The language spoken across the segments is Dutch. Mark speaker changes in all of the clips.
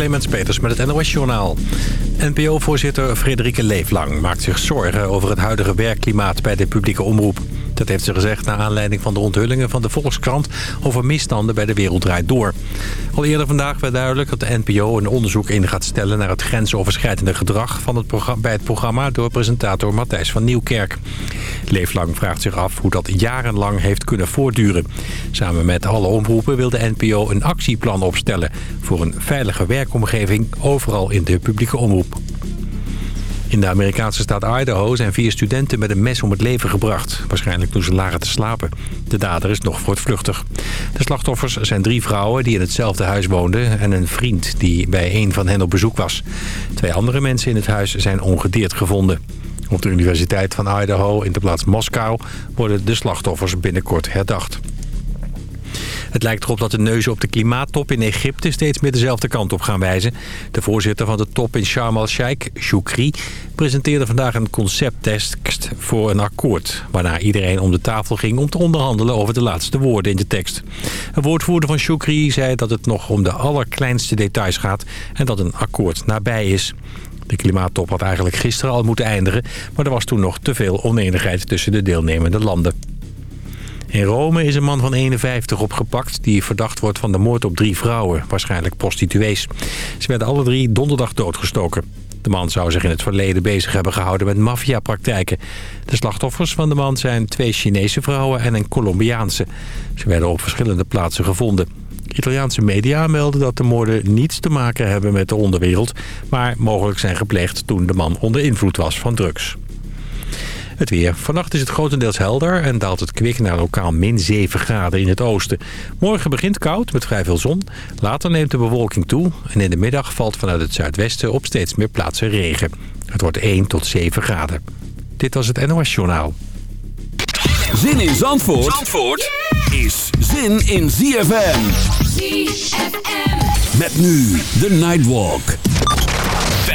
Speaker 1: Clemens Peters met het NOS-journaal. NPO-voorzitter Frederike Leeflang maakt zich zorgen over het huidige werkklimaat bij de publieke omroep. Dat heeft ze gezegd naar aanleiding van de onthullingen van de Volkskrant over misstanden bij de Wereld Draait Door. Al eerder vandaag werd duidelijk dat de NPO een onderzoek in gaat stellen naar het grensoverschrijdende gedrag van het bij het programma door presentator Matthijs van Nieuwkerk. Leeflang vraagt zich af hoe dat jarenlang heeft kunnen voortduren. Samen met alle omroepen wil de NPO een actieplan opstellen voor een veilige werkomgeving overal in de publieke omroep. In de Amerikaanse staat Idaho zijn vier studenten met een mes om het leven gebracht. Waarschijnlijk toen ze lagen te slapen. De dader is nog voortvluchtig. De slachtoffers zijn drie vrouwen die in hetzelfde huis woonden... en een vriend die bij een van hen op bezoek was. Twee andere mensen in het huis zijn ongedeerd gevonden. Op de Universiteit van Idaho in de plaats Moskou... worden de slachtoffers binnenkort herdacht. Het lijkt erop dat de neuzen op de klimaattop in Egypte steeds meer dezelfde kant op gaan wijzen. De voorzitter van de top in Sharm el-Sheikh, Shukri, presenteerde vandaag een concepttekst voor een akkoord. Waarna iedereen om de tafel ging om te onderhandelen over de laatste woorden in de tekst. Een woordvoerder van Shukri zei dat het nog om de allerkleinste details gaat en dat een akkoord nabij is. De klimaattop had eigenlijk gisteren al moeten eindigen... maar er was toen nog te veel oneenigheid tussen de deelnemende landen. In Rome is een man van 51 opgepakt die verdacht wordt van de moord op drie vrouwen, waarschijnlijk prostituees. Ze werden alle drie donderdag doodgestoken. De man zou zich in het verleden bezig hebben gehouden met maffiapraktijken. De slachtoffers van de man zijn twee Chinese vrouwen en een Colombiaanse. Ze werden op verschillende plaatsen gevonden. Italiaanse media melden dat de moorden niets te maken hebben met de onderwereld... maar mogelijk zijn gepleegd toen de man onder invloed was van drugs. Het weer. Vannacht is het grotendeels helder en daalt het kwik naar lokaal min 7 graden in het oosten. Morgen begint koud met vrij veel zon. Later neemt de bewolking toe en in de middag valt vanuit het zuidwesten op steeds meer plaatsen regen. Het wordt 1 tot 7 graden. Dit was het NOS Journaal.
Speaker 2: Zin in Zandvoort, Zandvoort is zin in ZFM.
Speaker 3: ZFM.
Speaker 2: Met nu de Nightwalk.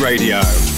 Speaker 4: Radio.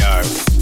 Speaker 5: Radio.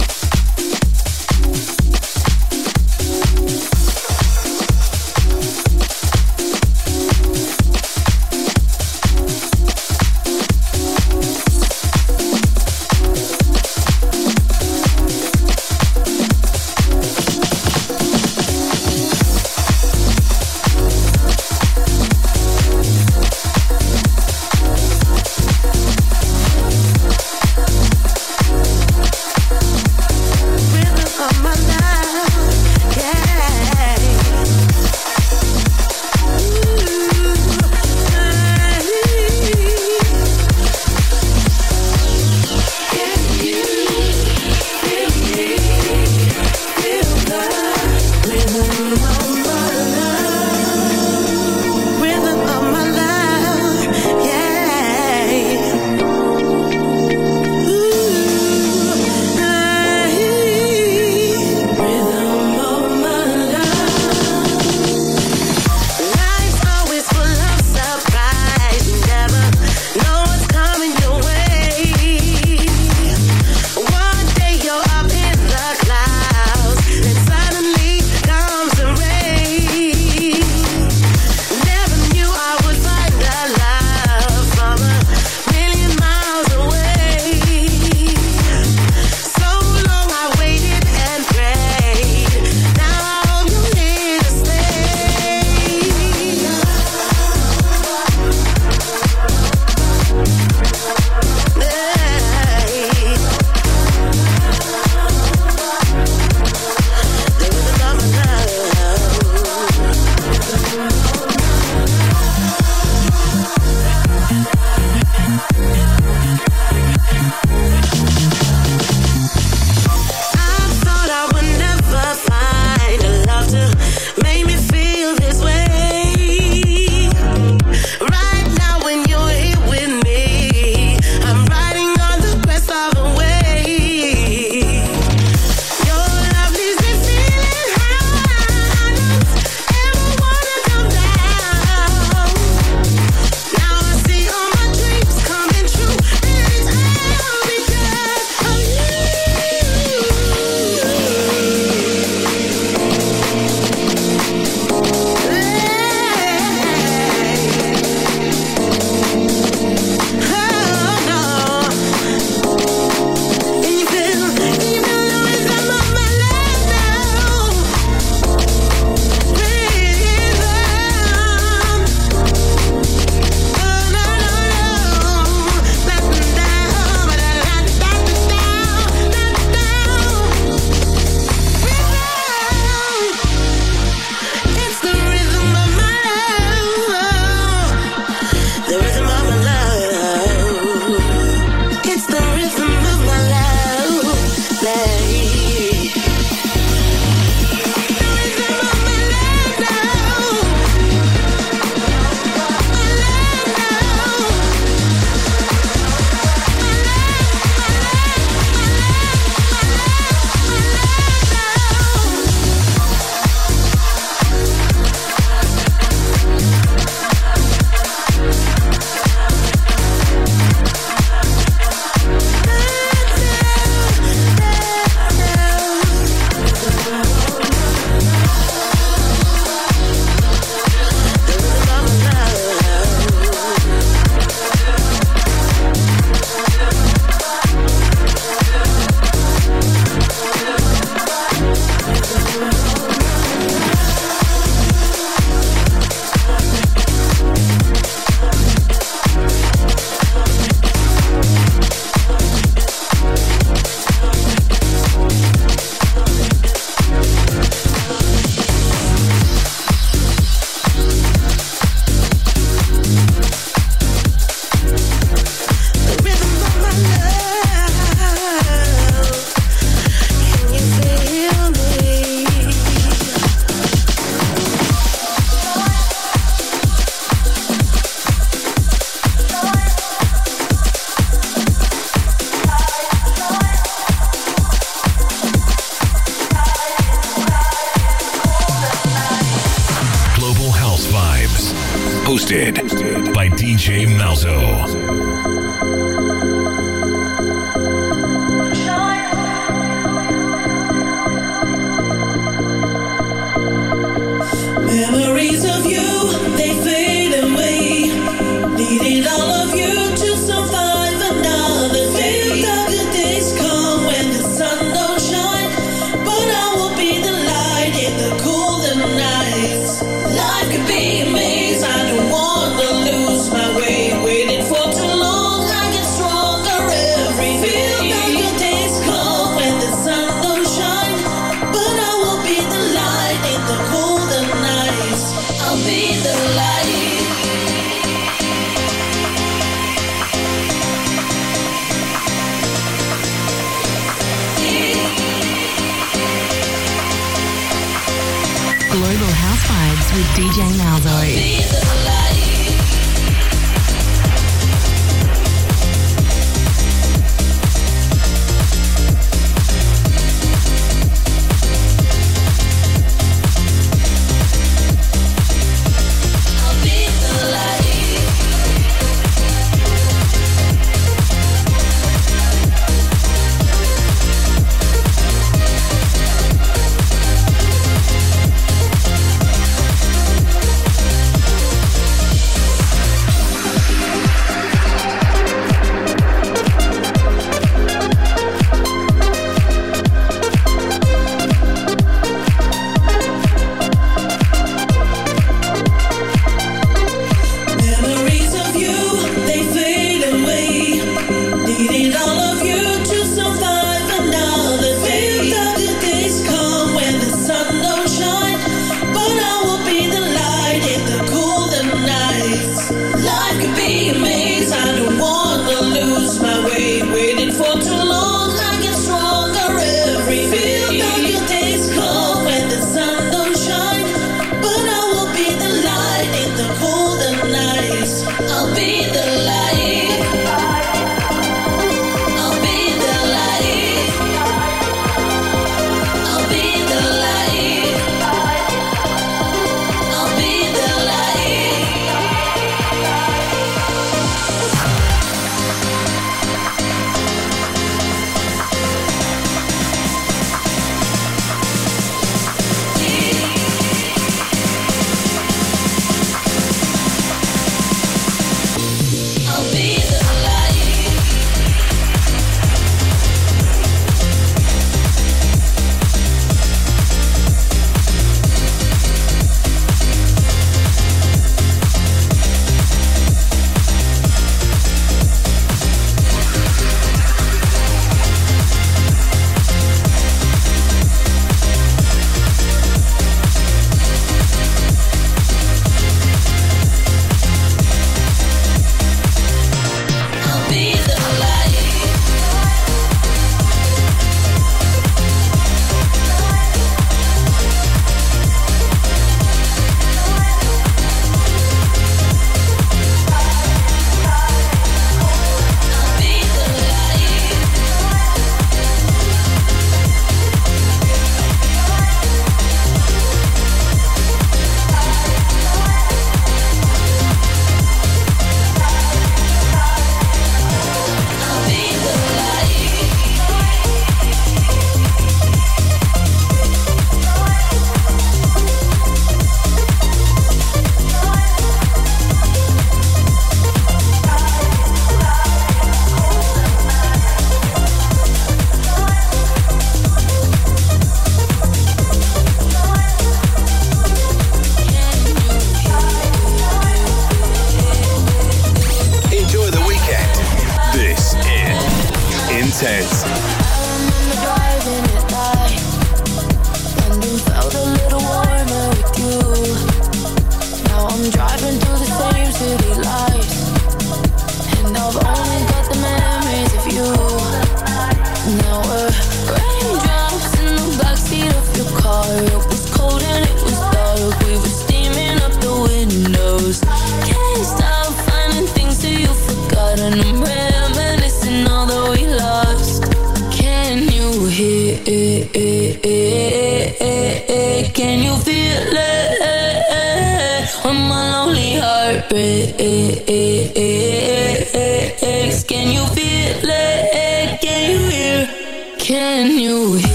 Speaker 5: Salto.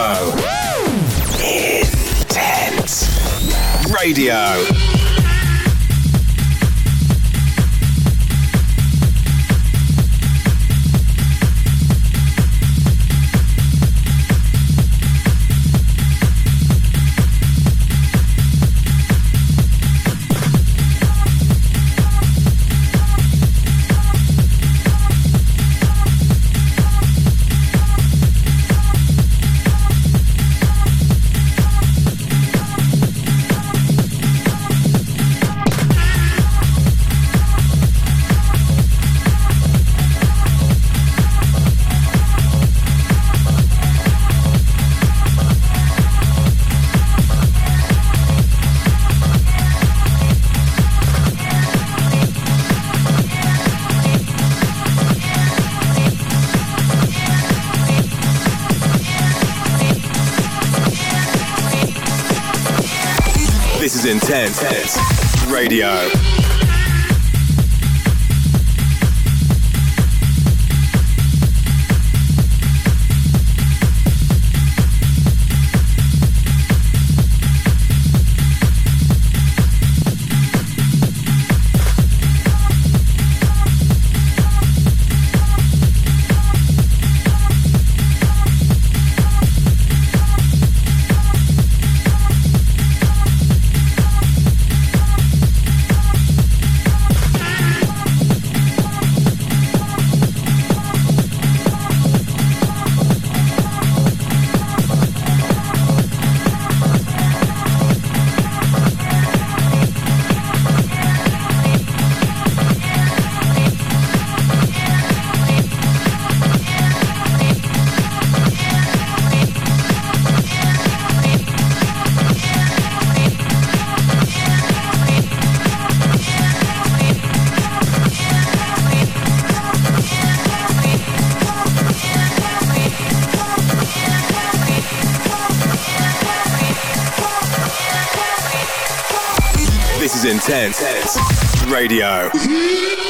Speaker 5: Show. Radio. Radio.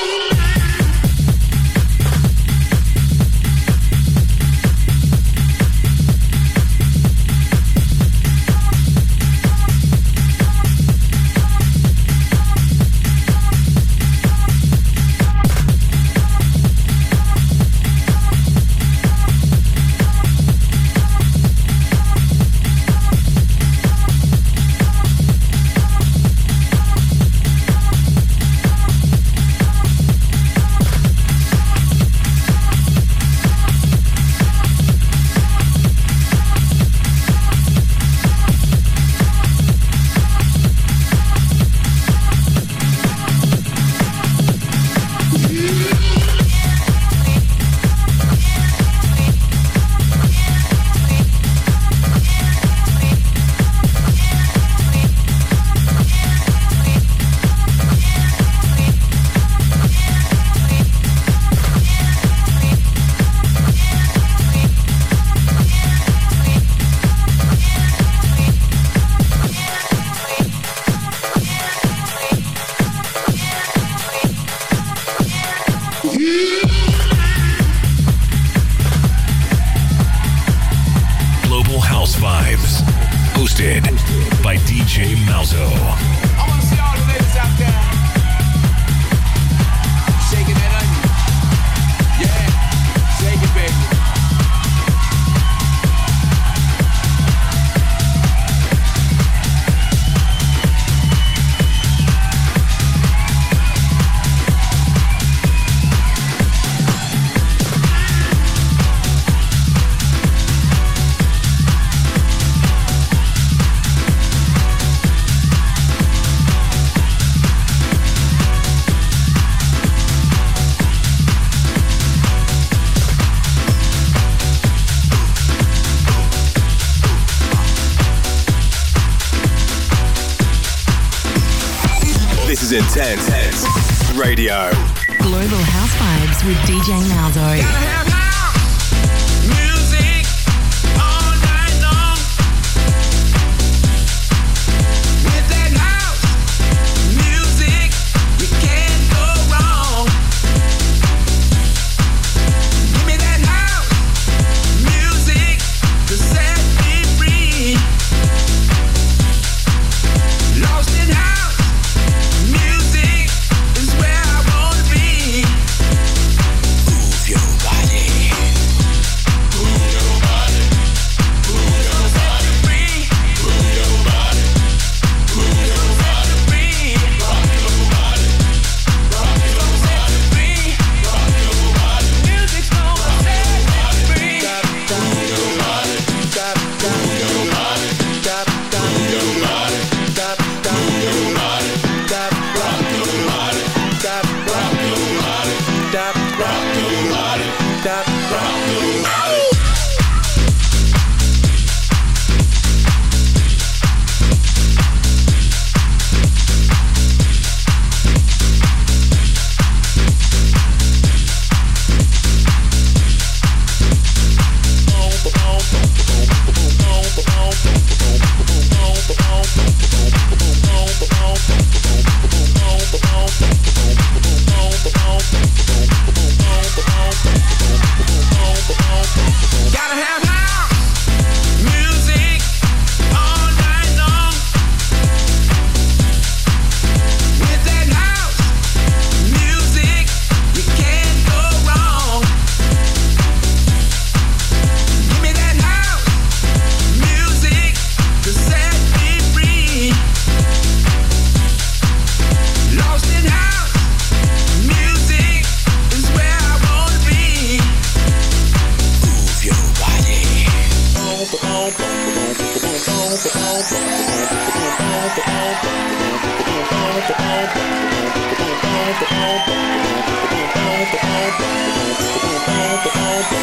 Speaker 5: Radio.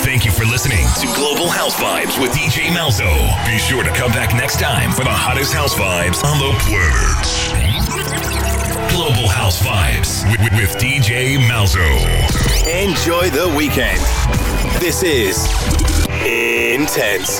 Speaker 6: Thank you for listening to Global House Vibes with DJ Malzo. Be sure to come back next time for the hottest house vibes on the planet. Global House Vibes with, with- with DJ Malzo.
Speaker 5: Enjoy the weekend. This is Intense.